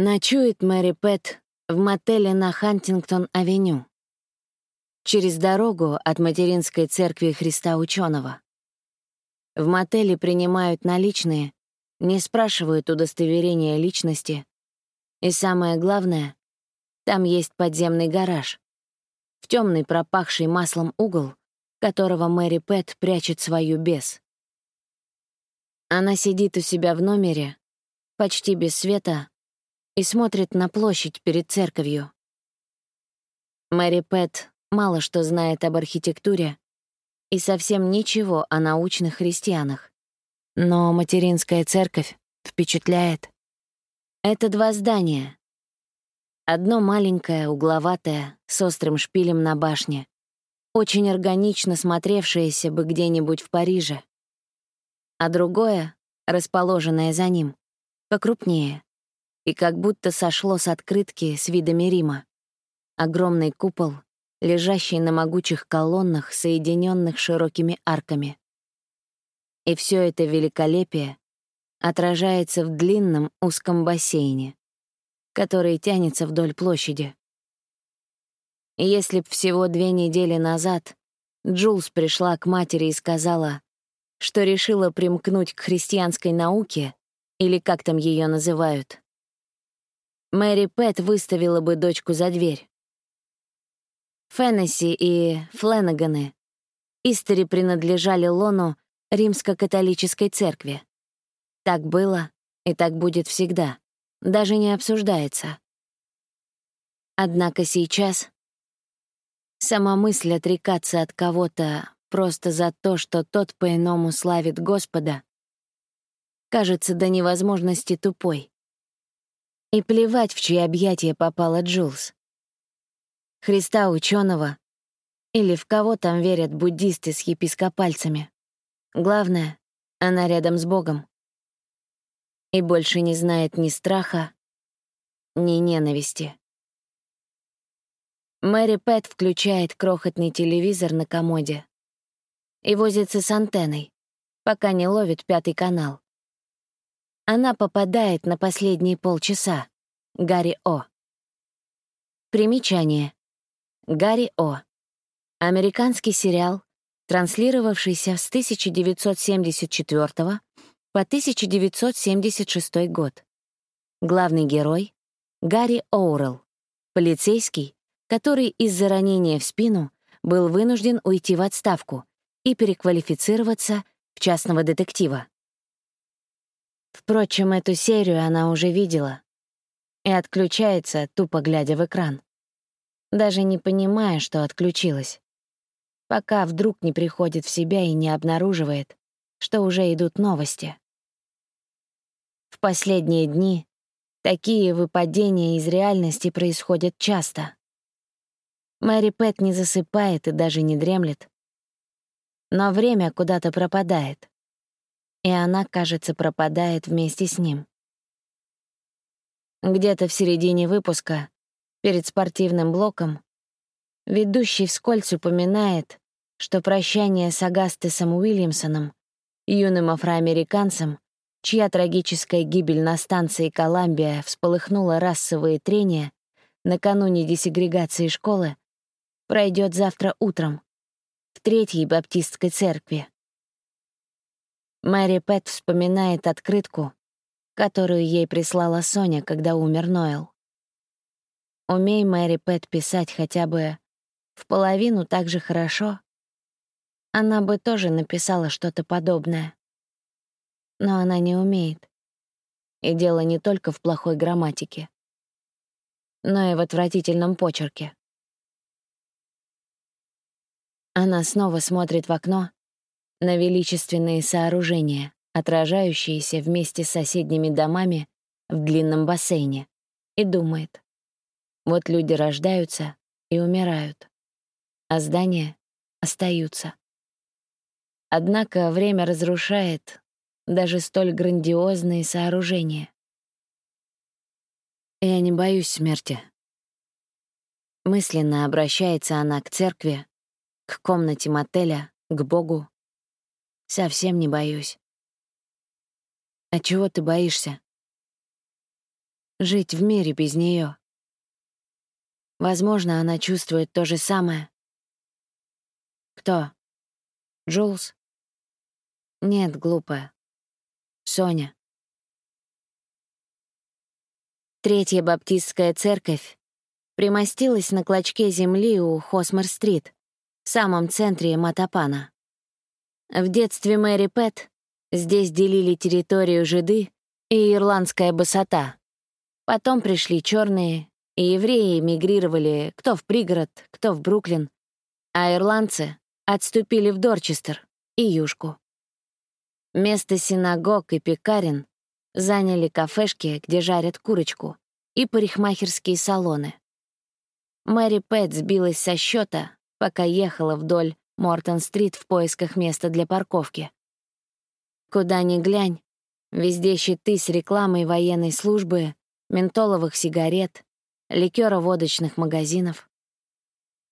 Ночует Мэри Пэт в мотеле на Хантингтон-авеню. Через дорогу от материнской церкви Христа Ученого. В мотеле принимают наличные, не спрашивают удостоверения личности. И самое главное, там есть подземный гараж. В темный пропахший маслом угол, которого Мэри Пэт прячет свою бес. Она сидит у себя в номере, почти без света, и смотрит на площадь перед церковью. Мэри Пэт мало что знает об архитектуре и совсем ничего о научных христианах. Но материнская церковь впечатляет. Это два здания. Одно маленькое, угловатое, с острым шпилем на башне, очень органично смотревшееся бы где-нибудь в Париже. А другое, расположенное за ним, покрупнее, и как будто сошло с открытки с видами Рима. Огромный купол, лежащий на могучих колоннах, соединенных широкими арками. И все это великолепие отражается в длинном узком бассейне, который тянется вдоль площади. Если б всего две недели назад Джулс пришла к матери и сказала, что решила примкнуть к христианской науке, или как там ее называют, Мэри Пэт выставила бы дочку за дверь. Феннесси и Фленаганы истори принадлежали лону римско-католической церкви. Так было и так будет всегда, даже не обсуждается. Однако сейчас сама мысль отрекаться от кого-то просто за то, что тот по-иному славит Господа, кажется до невозможности тупой. И плевать, в чьи объятия попала Джулс. Христа ученого или в кого там верят буддисты с епископальцами. Главное, она рядом с Богом. И больше не знает ни страха, ни ненависти. Мэри Пэт включает крохотный телевизор на комоде и возится с антенной, пока не ловит пятый канал. Она попадает на последние полчаса. Гарри О. Примечание. Гарри О. Американский сериал, транслировавшийся с 1974 по 1976 год. Главный герой — Гарри Оурелл, полицейский, который из-за ранения в спину был вынужден уйти в отставку и переквалифицироваться в частного детектива. Впрочем, эту серию она уже видела. И отключается, тупо глядя в экран, даже не понимая, что отключилась, пока вдруг не приходит в себя и не обнаруживает, что уже идут новости. В последние дни такие выпадения из реальности происходят часто. Мэри Пэт не засыпает и даже не дремлет, но время куда-то пропадает и она, кажется, пропадает вместе с ним. Где-то в середине выпуска, перед спортивным блоком, ведущий вскользь упоминает, что прощание с Агастесом Уильямсоном, юным афроамериканцем, чья трагическая гибель на станции Коламбия всполыхнула расовые трения накануне десегрегации школы, пройдет завтра утром в Третьей Баптистской церкви. Мэри Пэт вспоминает открытку, которую ей прислала Соня, когда умер Ноэл. Умей Мэри Пэт писать хотя бы в половину так же хорошо, она бы тоже написала что-то подобное. Но она не умеет. И дело не только в плохой грамматике, но и в отвратительном почерке. Она снова смотрит в окно на величественные сооружения, отражающиеся вместе с соседними домами в длинном бассейне, и думает. Вот люди рождаются и умирают, а здания остаются. Однако время разрушает даже столь грандиозные сооружения. Я не боюсь смерти. Мысленно обращается она к церкви, к комнате мотеля, к Богу, Совсем не боюсь. А чего ты боишься? жить в мире без нее. Возможно, она чувствует то же самое. Кто? Джулс? Нет, глупая. Соня. Третья баптистская церковь примостилась на клочке земли у Хосмер-стрит, в самом центре Матапана. В детстве Мэри Пэт здесь делили территорию жиды и ирландская босота. Потом пришли черные, и евреи эмигрировали кто в пригород, кто в Бруклин, а ирландцы отступили в Дорчестер и Юшку. Место синагог и пекарен заняли кафешки, где жарят курочку, и парикмахерские салоны. Мэри Пэт сбилась со счета, пока ехала вдоль Мортон-стрит в поисках места для парковки. Куда ни глянь, везде щиты с рекламой военной службы, ментоловых сигарет, ликёро-водочных магазинов.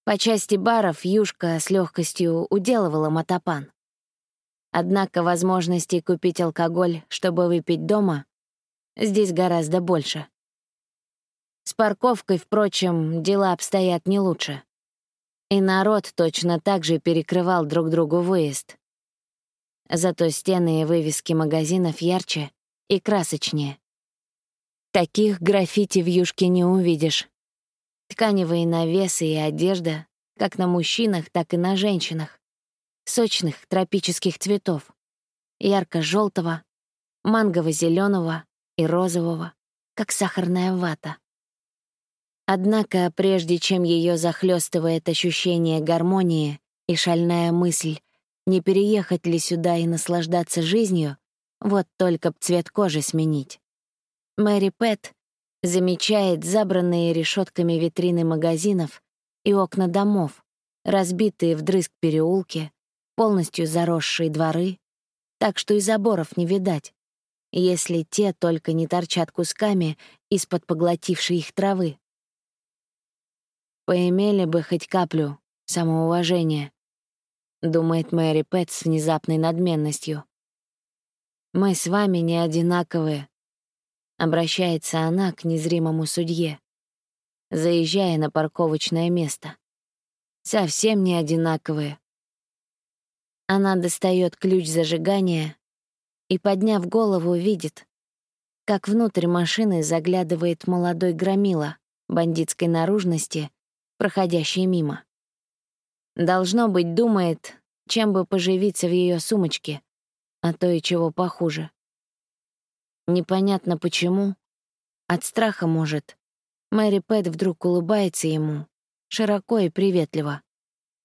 По части баров Юшка с легкостью уделывала мотопан. Однако возможностей купить алкоголь, чтобы выпить дома, здесь гораздо больше. С парковкой, впрочем, дела обстоят не лучше. И народ точно так же перекрывал друг другу выезд. Зато стены и вывески магазинов ярче и красочнее. Таких граффити в юшке не увидишь. Тканевые навесы и одежда, как на мужчинах, так и на женщинах. Сочных тропических цветов. ярко желтого мангово зеленого и розового, как сахарная вата. Однако, прежде чем ее захлестывает ощущение гармонии и шальная мысль, не переехать ли сюда и наслаждаться жизнью, вот только б цвет кожи сменить. Мэри Пэт замечает забранные решетками витрины магазинов и окна домов, разбитые вдрызг переулки, полностью заросшие дворы, так что и заборов не видать, если те только не торчат кусками из-под поглотившей их травы. «Поимели бы хоть каплю самоуважения», — думает Мэри Пэт с внезапной надменностью. «Мы с вами не одинаковые, Обращается она к незримому судье, заезжая на парковочное место. Совсем не одинаковые. Она достает ключ зажигания и, подняв голову, видит, как внутрь машины заглядывает молодой громила бандитской наружности, проходящий мимо. Должно быть, думает, чем бы поживиться в ее сумочке, а то и чего похуже. Непонятно почему. От страха, может. Мэри Пэт вдруг улыбается ему, широко и приветливо,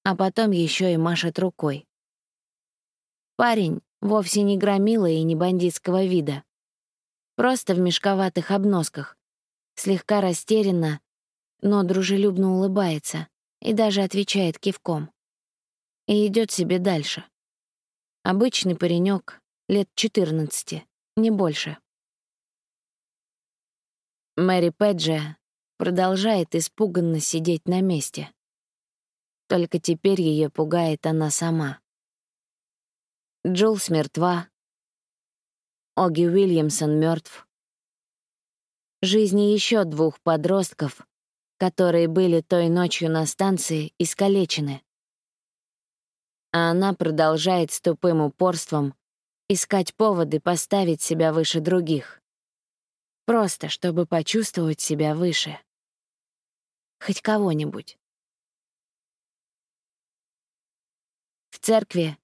а потом еще и машет рукой. Парень вовсе не громила и не бандитского вида. Просто в мешковатых обносках, слегка растерянно, но дружелюбно улыбается и даже отвечает кивком. И идет себе дальше. Обычный паренек, лет 14, не больше. Мэри Пэджи продолжает испуганно сидеть на месте. Только теперь ее пугает она сама. Джулс мертва. Оги Уильямсон мертв. Жизни еще двух подростков, которые были той ночью на станции, искалечены. А она продолжает с тупым упорством искать поводы поставить себя выше других. Просто, чтобы почувствовать себя выше. Хоть кого-нибудь. В церкви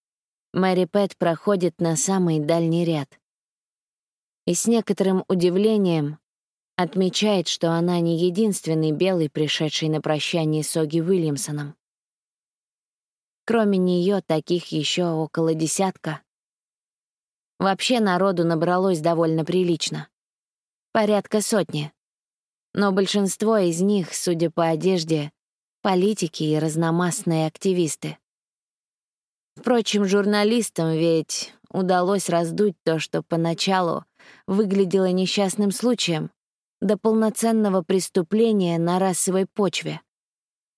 Мэри Пэт проходит на самый дальний ряд. И с некоторым удивлением отмечает, что она не единственный белый, пришедший на прощание с Оги Уильямсоном. Кроме нее таких еще около десятка. Вообще народу набралось довольно прилично порядка сотни. Но большинство из них, судя по одежде, политики и разномастные активисты. Впрочем, журналистам ведь удалось раздуть то, что поначалу выглядело несчастным случаем, до полноценного преступления на расовой почве,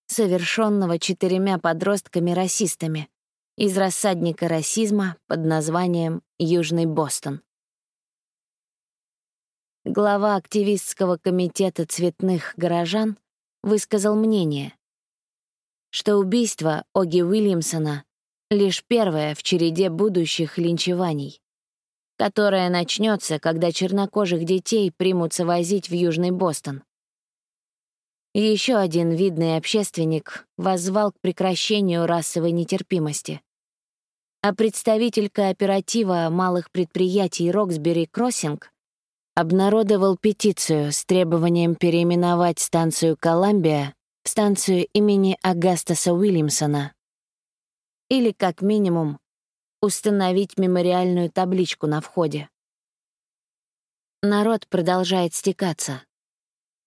совершенного четырьмя подростками-расистами из рассадника расизма под названием «Южный Бостон». глава активистского комитета цветных горожан, высказал мнение, что убийство Оги Уильямсона — лишь первое в череде будущих линчеваний, которое начнется, когда чернокожих детей примутся возить в Южный Бостон. Еще один видный общественник воззвал к прекращению расовой нетерпимости. А представитель кооператива малых предприятий Роксбери Кроссинг обнародовал петицию с требованием переименовать станцию Коламбия в станцию имени Агастаса Уильямсона. Или, как минимум, установить мемориальную табличку на входе. Народ продолжает стекаться.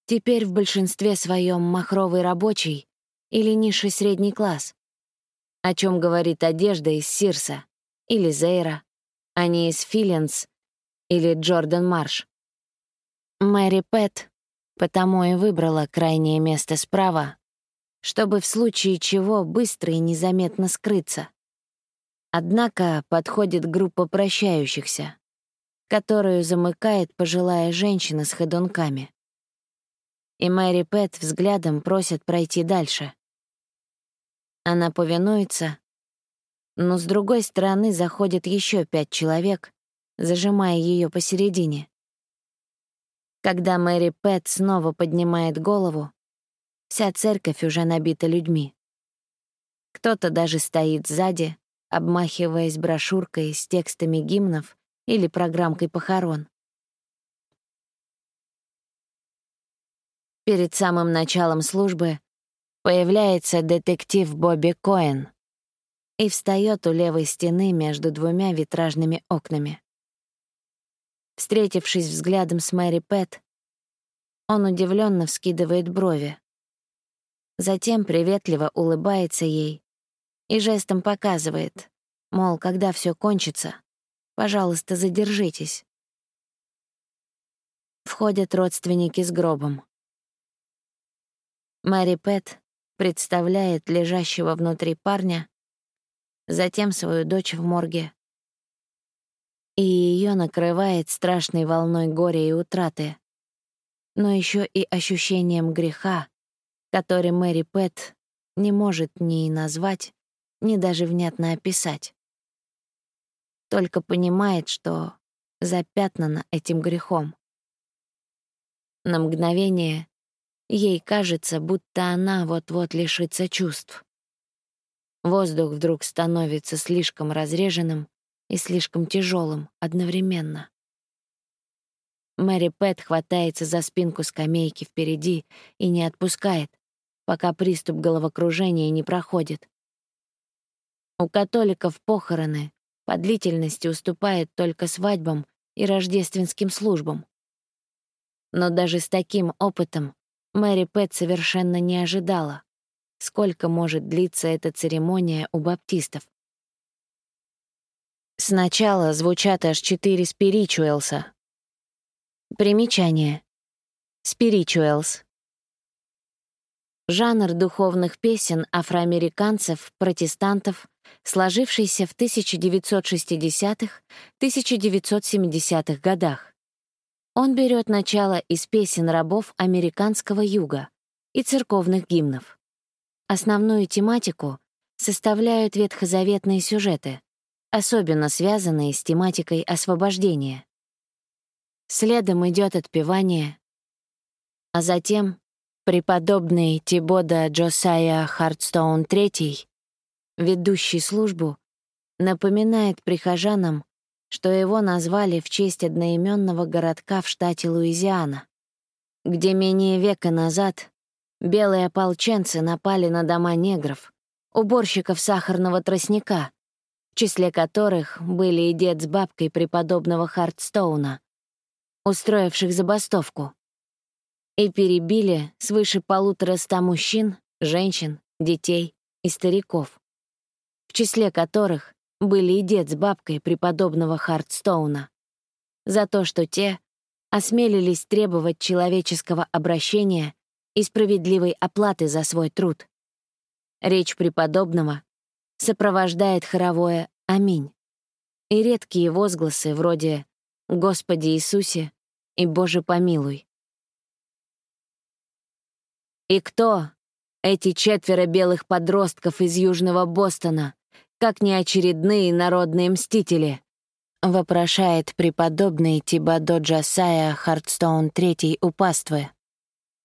Теперь в большинстве своем махровый рабочий или низший средний класс, о чем говорит одежда из Сирса или Зейра, а не из Филлинс или Джордан Марш. Мэри Пэт потому и выбрала крайнее место справа, чтобы в случае чего быстро и незаметно скрыться. Однако подходит группа прощающихся, которую замыкает пожилая женщина с ходунками. И Мэри Пэт взглядом просит пройти дальше. Она повинуется, но с другой стороны заходит еще пять человек, зажимая ее посередине. Когда Мэри Пэт снова поднимает голову, вся церковь уже набита людьми. Кто-то даже стоит сзади, обмахиваясь брошюркой с текстами гимнов или программкой похорон. Перед самым началом службы появляется детектив Бобби Коэн и встает у левой стены между двумя витражными окнами. Встретившись взглядом с Мэри Пэт, он удивленно вскидывает брови. Затем приветливо улыбается ей и жестом показывает, мол, когда все кончится, пожалуйста, задержитесь. Входят родственники с гробом. Мэри Пэт представляет лежащего внутри парня, затем свою дочь в морге, и ее накрывает страшной волной горя и утраты, но еще и ощущением греха, который Мэри Пэт не может ни назвать, ни даже внятно описать. Только понимает, что запятнана этим грехом. На мгновение ей кажется, будто она вот-вот лишится чувств. Воздух вдруг становится слишком разреженным, и слишком тяжелым одновременно. Мэри Пэт хватается за спинку скамейки впереди и не отпускает, пока приступ головокружения не проходит. У католиков похороны по длительности уступает только свадьбам и рождественским службам. Но даже с таким опытом Мэри Пэт совершенно не ожидала, сколько может длиться эта церемония у баптистов. Сначала звучат аж четыре спиричуэлса. Примечание. Спиричуэлс. Жанр духовных песен афроамериканцев, протестантов, сложившийся в 1960-1970-х годах. Он берет начало из песен рабов американского юга и церковных гимнов. Основную тематику составляют ветхозаветные сюжеты, особенно связанные с тематикой освобождения. Следом идет отпевание, а затем преподобный Тибода Джосайя Хардстоун III, ведущий службу, напоминает прихожанам, что его назвали в честь одноименного городка в штате Луизиана, где менее века назад белые ополченцы напали на дома негров, уборщиков сахарного тростника, в числе которых были и дед с бабкой преподобного Хардстоуна, устроивших забастовку, и перебили свыше полутора ста мужчин, женщин, детей и стариков, в числе которых были и дед с бабкой преподобного Хардстоуна, за то, что те осмелились требовать человеческого обращения и справедливой оплаты за свой труд. Речь преподобного сопровождает хоровое «Аминь» и редкие возгласы вроде «Господи Иисусе, и, Боже, помилуй. И кто эти четверо белых подростков из Южного Бостона, как не очередные народные мстители? Вопрошает преподобный Тибадо Джасая Хардстоун Третий у паствы.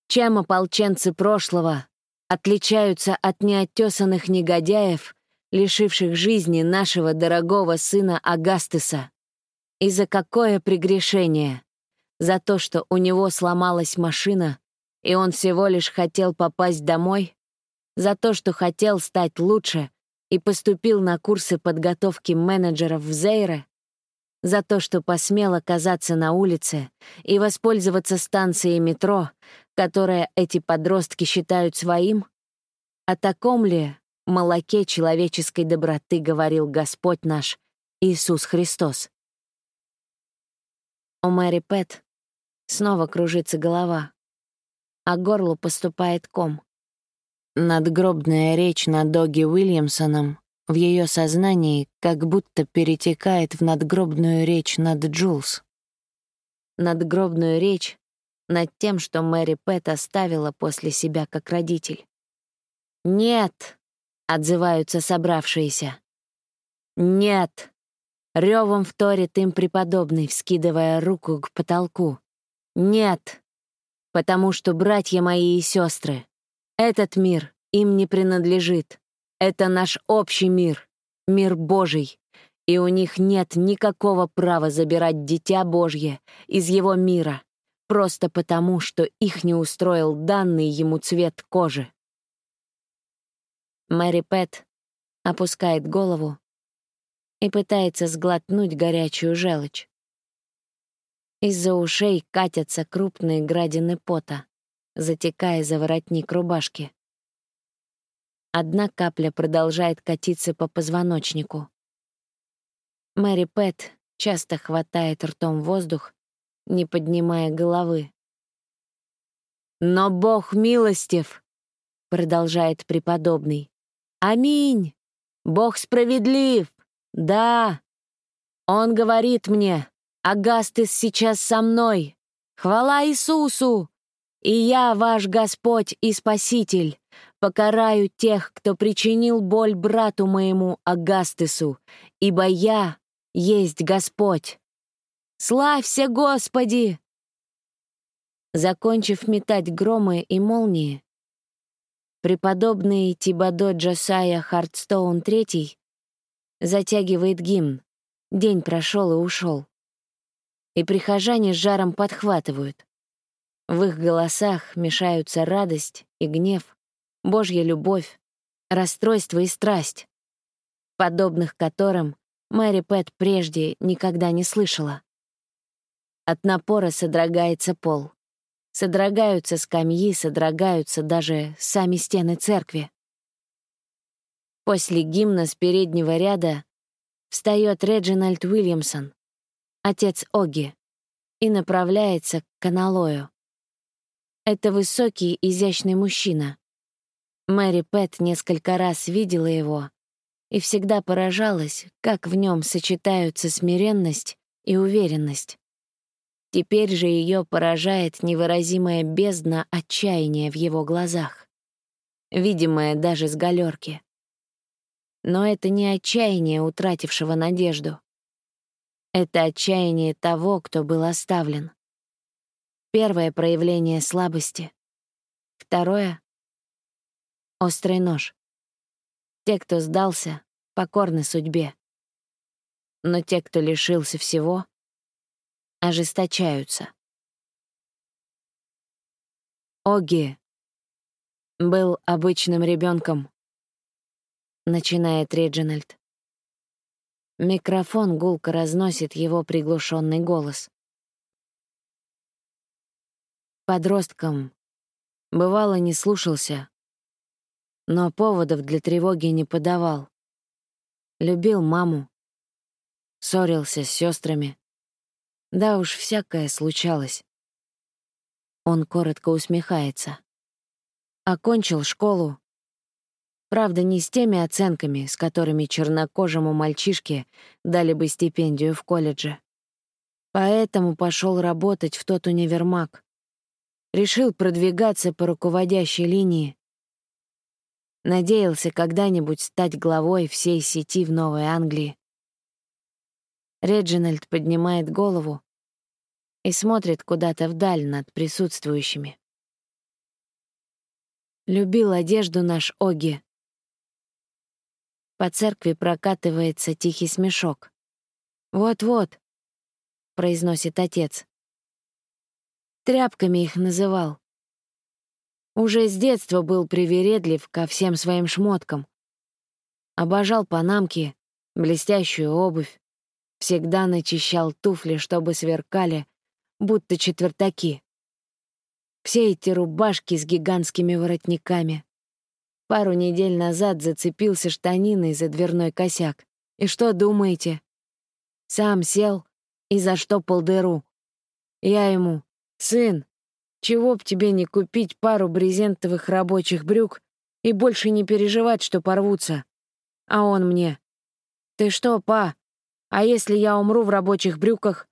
Чем ополченцы прошлого отличаются от неоттесанных негодяев, лишивших жизни нашего дорогого сына Агастеса? И за какое прегрешение? За то, что у него сломалась машина, и он всего лишь хотел попасть домой? За то, что хотел стать лучше и поступил на курсы подготовки менеджеров в Зейре? За то, что посмел оказаться на улице и воспользоваться станцией метро, которое эти подростки считают своим? О таком ли молоке человеческой доброты говорил Господь наш Иисус Христос? У Мэри Пэт снова кружится голова, а горлу поступает ком. Надгробная речь над Доги Уильямсоном в ее сознании как будто перетекает в надгробную речь над Джулс. Надгробную речь над тем, что Мэри Пэт оставила после себя как родитель. «Нет!» — отзываются собравшиеся. «Нет!» — ревом вторит им преподобный, вскидывая руку к потолку. «Нет!» Потому что, братья мои и сестры, этот мир им не принадлежит. Это наш общий мир, мир Божий, и у них нет никакого права забирать Дитя Божье из его мира, просто потому, что их не устроил данный ему цвет кожи. Мэри Пэт опускает голову и пытается сглотнуть горячую желчь. Из-за ушей катятся крупные градины пота, затекая за воротник рубашки. Одна капля продолжает катиться по позвоночнику. Мэри Пэт часто хватает ртом воздух, не поднимая головы. «Но Бог милостив!» — продолжает преподобный. «Аминь! Бог справедлив! Да! Он говорит мне, Агастес сейчас со мной! Хвала Иисусу! И я, ваш Господь и Спаситель, покараю тех, кто причинил боль брату моему Агастесу, ибо я есть Господь. Славься, Господи!» Закончив метать громы и молнии, преподобный Тибадо Джосая Хардстоун III затягивает гимн «День прошел и ушел». И прихожане с жаром подхватывают. В их голосах мешаются радость и гнев, Божья любовь, расстройство и страсть, подобных которым Мэри Пэт прежде никогда не слышала. От напора содрогается пол. Содрогаются скамьи, содрогаются даже сами стены церкви. После гимна с переднего ряда встает Реджинальд Уильямсон, отец Оги, и направляется к каналою. Это высокий, изящный мужчина, Мэри Пэт несколько раз видела его и всегда поражалась, как в нем сочетаются смиренность и уверенность. Теперь же ее поражает невыразимая бездна отчаяния в его глазах, видимая даже с галерки. Но это не отчаяние утратившего надежду. Это отчаяние того, кто был оставлен. Первое проявление слабости. Второе Острый нож. Те, кто сдался, покорны судьбе. Но те, кто лишился всего, ожесточаются. Оги был обычным ребенком, начинает Реджинальд. Микрофон гулко разносит его приглушенный голос. Подростком бывало не слушался, но поводов для тревоги не подавал. Любил маму, ссорился с сестрами. Да уж, всякое случалось. Он коротко усмехается. Окончил школу. Правда, не с теми оценками, с которыми чернокожему мальчишке дали бы стипендию в колледже. Поэтому пошел работать в тот универмаг. Решил продвигаться по руководящей линии. Надеялся когда-нибудь стать главой всей сети в Новой Англии. Реджинальд поднимает голову и смотрит куда-то вдаль над присутствующими. Любил одежду наш Оги. По церкви прокатывается тихий смешок. «Вот-вот», — произносит отец. Тряпками их называл. Уже с детства был привередлив ко всем своим шмоткам. Обожал панамки, блестящую обувь. Всегда начищал туфли, чтобы сверкали, будто четвертаки. Все эти рубашки с гигантскими воротниками. Пару недель назад зацепился штаниной за дверной косяк. И что думаете? Сам сел и заштопал дыру. Я ему, «Сын, чего б тебе не купить пару брезентовых рабочих брюк и больше не переживать, что порвутся?» А он мне, «Ты что, па, а если я умру в рабочих брюках?»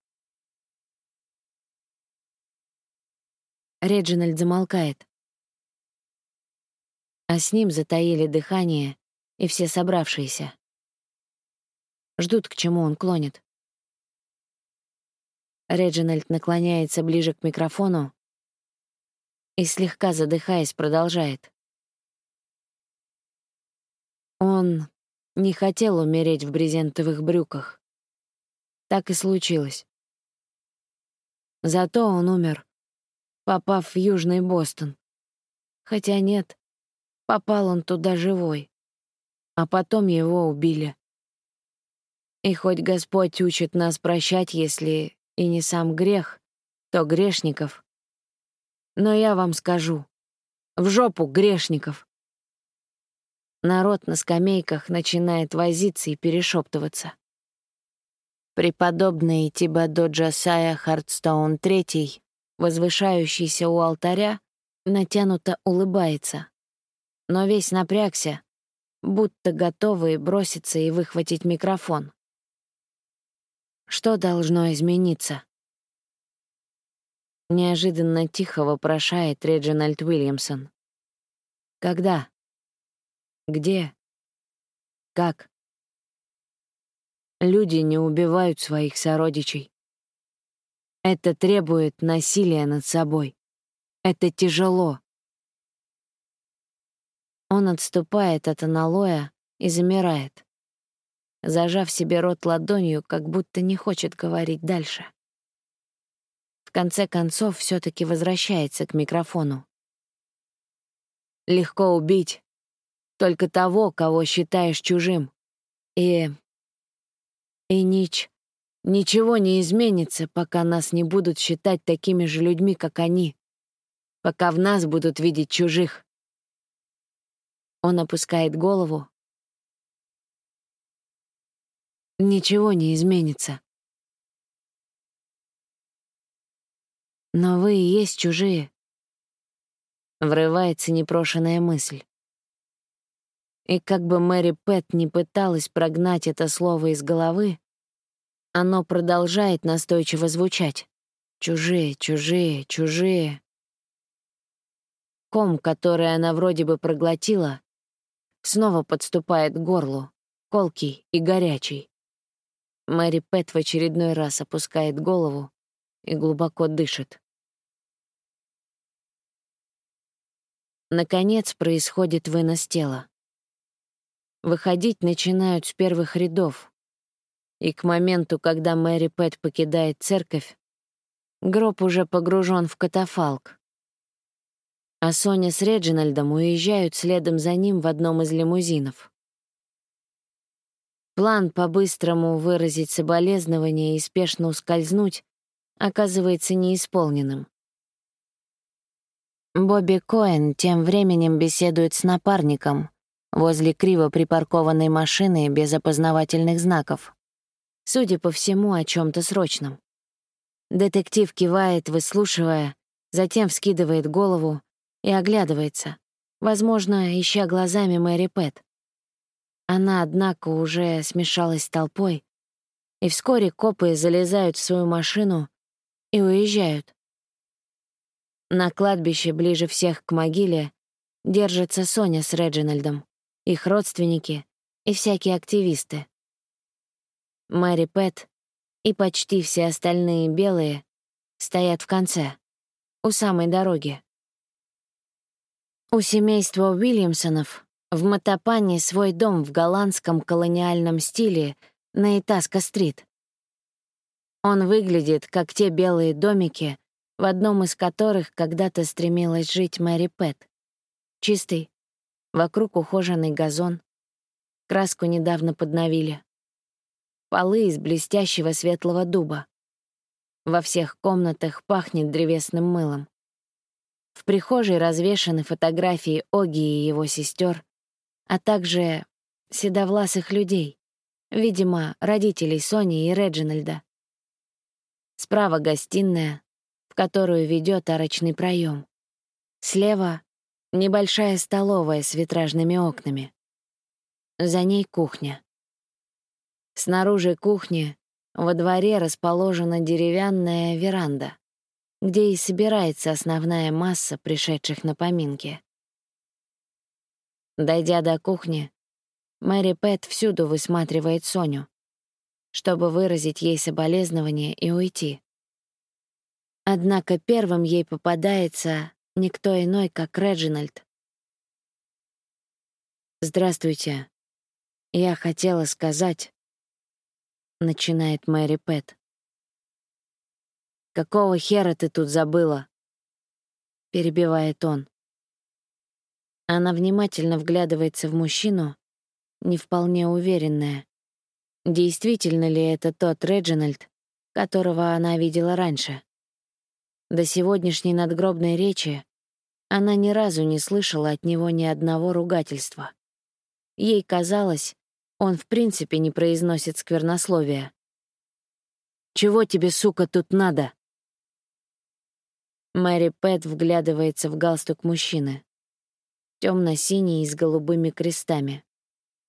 Реджинальд замолкает. А с ним затаили дыхание и все собравшиеся. Ждут, к чему он клонит. Реджинальд наклоняется ближе к микрофону и, слегка задыхаясь, продолжает. Он не хотел умереть в брезентовых брюках. Так и случилось. Зато он умер, попав в Южный Бостон. Хотя нет, попал он туда живой, а потом его убили. И хоть Господь учит нас прощать, если и не сам грех, то грешников. Но я вам скажу, в жопу грешников. Народ на скамейках начинает возиться и перешептываться. Преподобный Тибадо Джасая Хардстоун III, возвышающийся у алтаря, натянуто улыбается, но весь напрягся, будто готовый броситься и выхватить микрофон. Что должно измениться? Неожиданно тихо вопрошает Реджинальд Уильямсон. Когда? Где? Как? Люди не убивают своих сородичей. Это требует насилия над собой. Это тяжело. Он отступает от аналоя и замирает зажав себе рот ладонью, как будто не хочет говорить дальше. В конце концов, все таки возвращается к микрофону. Легко убить только того, кого считаешь чужим. И... И нич... Ничего не изменится, пока нас не будут считать такими же людьми, как они. Пока в нас будут видеть чужих. Он опускает голову, ничего не изменится. Но вы и есть чужие. Врывается непрошенная мысль. И как бы Мэри Пэт не пыталась прогнать это слово из головы, оно продолжает настойчиво звучать. Чужие, чужие, чужие. Ком, который она вроде бы проглотила, снова подступает к горлу, колкий и горячий. Мэри Пэт в очередной раз опускает голову и глубоко дышит. Наконец происходит вынос тела. Выходить начинают с первых рядов, и к моменту, когда Мэри Пэт покидает церковь, гроб уже погружен в катафалк. А Соня с Реджинальдом уезжают следом за ним в одном из лимузинов. План по-быстрому выразить соболезнование и спешно ускользнуть оказывается неисполненным. Бобби Коэн тем временем беседует с напарником возле криво припаркованной машины без опознавательных знаков. Судя по всему, о чем то срочном. Детектив кивает, выслушивая, затем вскидывает голову и оглядывается, возможно, ища глазами Мэри Пэт. Она, однако, уже смешалась с толпой, и вскоре копы залезают в свою машину и уезжают. На кладбище ближе всех к могиле держится Соня с Реджинальдом, их родственники и всякие активисты. Мэри Пэт и почти все остальные белые стоят в конце, у самой дороги. У семейства Уильямсонов в Матапане свой дом в голландском колониальном стиле на Итаско-стрит. Он выглядит, как те белые домики, в одном из которых когда-то стремилась жить Мэри Пэт. Чистый, вокруг ухоженный газон. Краску недавно подновили. Полы из блестящего светлого дуба. Во всех комнатах пахнет древесным мылом. В прихожей развешаны фотографии Оги и его сестер, а также седовласых людей, видимо, родителей Сони и Реджинальда. Справа гостиная, в которую ведет арочный проем. Слева — небольшая столовая с витражными окнами. За ней кухня. Снаружи кухни во дворе расположена деревянная веранда, где и собирается основная масса пришедших на поминки. Дойдя до кухни, Мэри Пэт всюду высматривает Соню, чтобы выразить ей соболезнование и уйти. Однако первым ей попадается никто иной, как Реджинальд. «Здравствуйте. Я хотела сказать...» — начинает Мэри Пэт. «Какого хера ты тут забыла?» — перебивает он. Она внимательно вглядывается в мужчину, не вполне уверенная, действительно ли это тот Реджинальд, которого она видела раньше. До сегодняшней надгробной речи она ни разу не слышала от него ни одного ругательства. Ей казалось, он в принципе не произносит сквернословия. «Чего тебе, сука, тут надо?» Мэри Пэт вглядывается в галстук мужчины. Темно синий с голубыми крестами.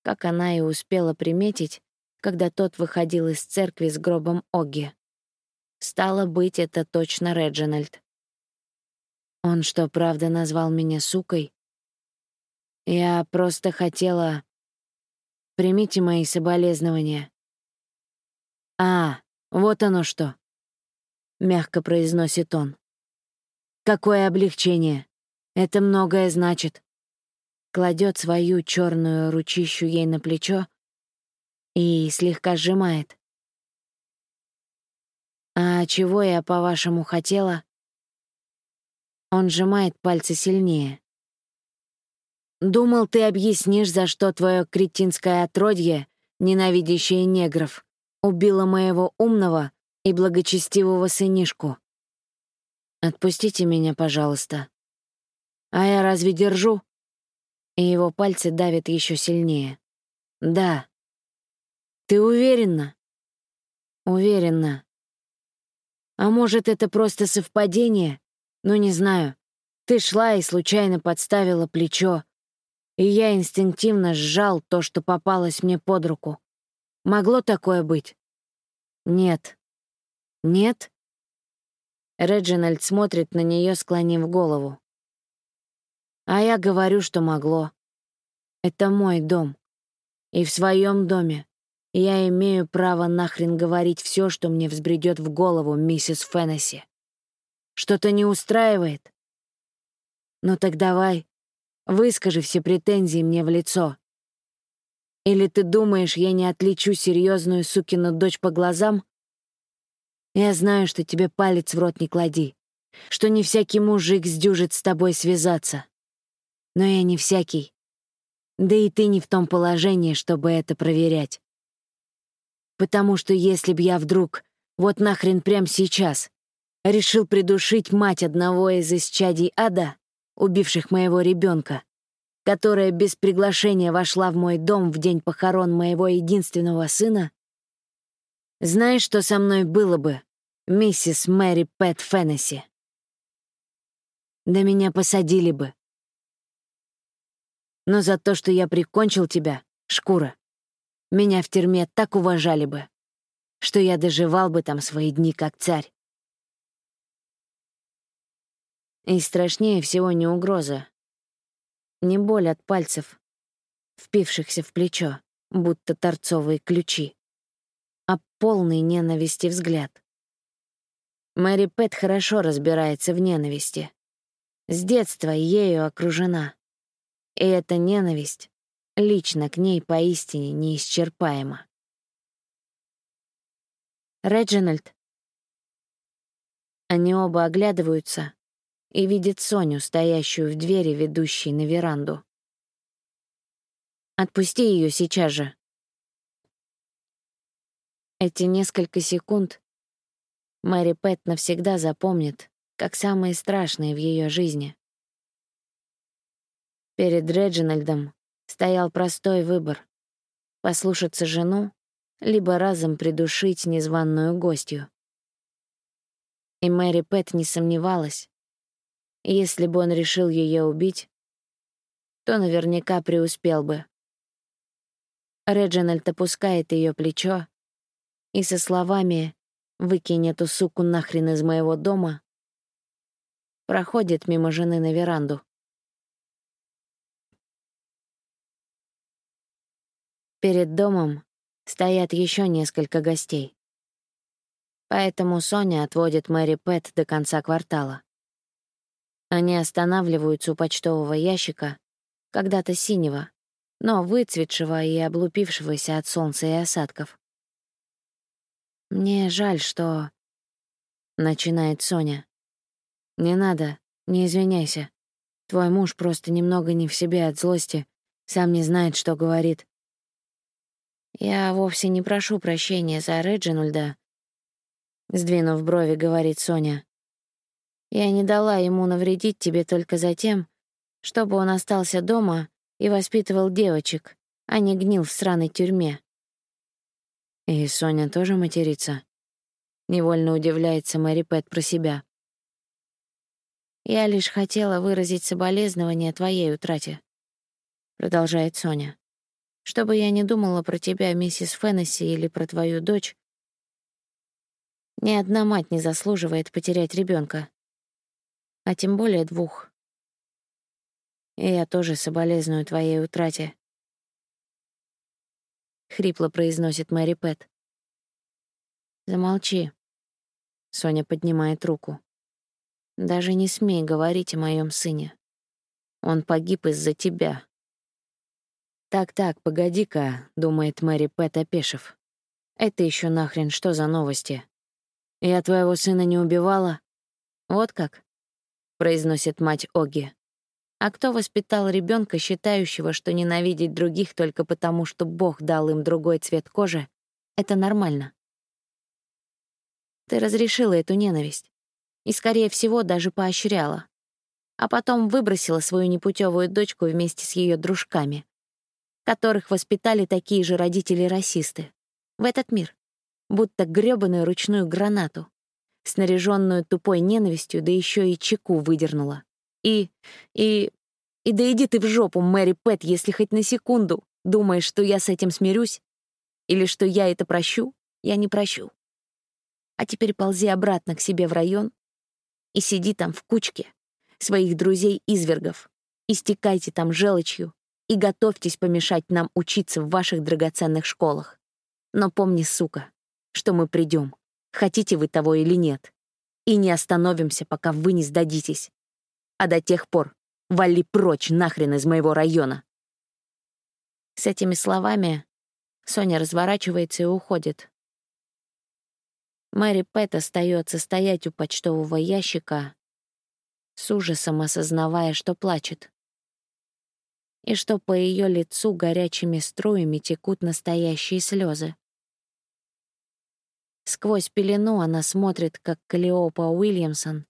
Как она и успела приметить, когда тот выходил из церкви с гробом Оги. Стало быть, это точно Реджинальд. Он что, правда назвал меня сукой? Я просто хотела... Примите мои соболезнования. А, вот оно что. Мягко произносит он. Какое облегчение. Это многое значит. Кладет свою черную ручищу ей на плечо и слегка сжимает. «А чего я, по-вашему, хотела?» Он сжимает пальцы сильнее. «Думал, ты объяснишь, за что твое кретинское отродье, ненавидящее негров, убило моего умного и благочестивого сынишку. Отпустите меня, пожалуйста. А я разве держу?» И его пальцы давят еще сильнее. «Да». «Ты уверена?» «Уверена», а может, это просто совпадение? Ну, не знаю. Ты шла и случайно подставила плечо, и я инстинктивно сжал то, что попалось мне под руку. Могло такое быть? Нет. Нет? Реджинальд смотрит на нее, склонив голову. А я говорю, что могло. Это мой дом. И в своем доме я имею право нахрен говорить все, что мне взбредет в голову, миссис Феннесси. Что-то не устраивает? Ну так давай, выскажи все претензии мне в лицо. Или ты думаешь, я не отличу серьезную сукину дочь по глазам? Я знаю, что тебе палец в рот не клади, что не всякий мужик сдюжит с тобой связаться. Но я не всякий. Да и ты не в том положении, чтобы это проверять. Потому что если б я вдруг, вот нахрен прямо сейчас, решил придушить мать одного из исчадий ада, убивших моего ребенка, которая без приглашения вошла в мой дом в день похорон моего единственного сына, знаешь, что со мной было бы, миссис Мэри Пэт Феннесси? Да меня посадили бы. Но за то, что я прикончил тебя, шкура, меня в тюрьме так уважали бы. что я доживал бы там свои дни как царь. И страшнее всего не угроза, не боль от пальцев, впившихся в плечо, будто торцовые ключи, а полный ненависти взгляд. Мэри Пэт хорошо разбирается в ненависти. С детства ею окружена. И эта ненависть лично к ней поистине неисчерпаема. «Реджинальд». Они оба оглядываются и видят Соню, стоящую в двери, ведущей на веранду. «Отпусти ее сейчас же». Эти несколько секунд Мэри Пэт навсегда запомнит, как самые страшные в ее жизни. Перед Реджинальдом стоял простой выбор — послушаться жену либо разом придушить незваную гостью. И Мэри Пэт не сомневалась. Если бы он решил ее убить, то наверняка преуспел бы. Реджинальд опускает ее плечо и со словами «Выкинь эту суку нахрен из моего дома» проходит мимо жены на веранду. Перед домом стоят еще несколько гостей. Поэтому Соня отводит Мэри Пэт до конца квартала. Они останавливаются у почтового ящика, когда-то синего, но выцветшего и облупившегося от солнца и осадков. «Мне жаль, что...» — начинает Соня. «Не надо, не извиняйся. Твой муж просто немного не в себе от злости, сам не знает, что говорит. «Я вовсе не прошу прощения за Реджинальда», — сдвинув брови, говорит Соня. «Я не дала ему навредить тебе только за тем, чтобы он остался дома и воспитывал девочек, а не гнил в сраной тюрьме». И Соня тоже матерится. Невольно удивляется Мэри Пэт про себя. «Я лишь хотела выразить соболезнование твоей утрате», — продолжает Соня. Что бы я ни думала про тебя, миссис Феннесси, или про твою дочь, ни одна мать не заслуживает потерять ребенка, а тем более двух. И я тоже соболезную твоей утрате. Хрипло произносит Мэри Пэт. Замолчи. Соня поднимает руку. Даже не смей говорить о моем сыне. Он погиб из-за тебя. «Так-так, погоди-ка», — думает Мэри Пэт, опешив. «Это еще нахрен что за новости? Я твоего сына не убивала?» «Вот как?» — произносит мать Оги. «А кто воспитал ребенка, считающего, что ненавидеть других только потому, что Бог дал им другой цвет кожи, это нормально?» Ты разрешила эту ненависть. И, скорее всего, даже поощряла. А потом выбросила свою непутевую дочку вместе с ее дружками, которых воспитали такие же родители-расисты, в этот мир, будто грёбаную ручную гранату, снаряженную тупой ненавистью, да еще и чеку выдернула. И... и... и да иди ты в жопу, Мэри Пэт, если хоть на секунду думаешь, что я с этим смирюсь, или что я это прощу, я не прощу. А теперь ползи обратно к себе в район и сиди там в кучке своих друзей-извергов, истекайте там желчью, и готовьтесь помешать нам учиться в ваших драгоценных школах. Но помни, сука, что мы придем, хотите вы того или нет, и не остановимся, пока вы не сдадитесь. А до тех пор вали прочь нахрен из моего района. С этими словами Соня разворачивается и уходит. Мэри Пэт остается стоять у почтового ящика, с ужасом осознавая, что плачет и что по ее лицу горячими струями текут настоящие слезы. Сквозь пелену она смотрит, как Калиопа Уильямсон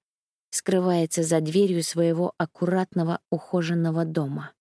скрывается за дверью своего аккуратного ухоженного дома.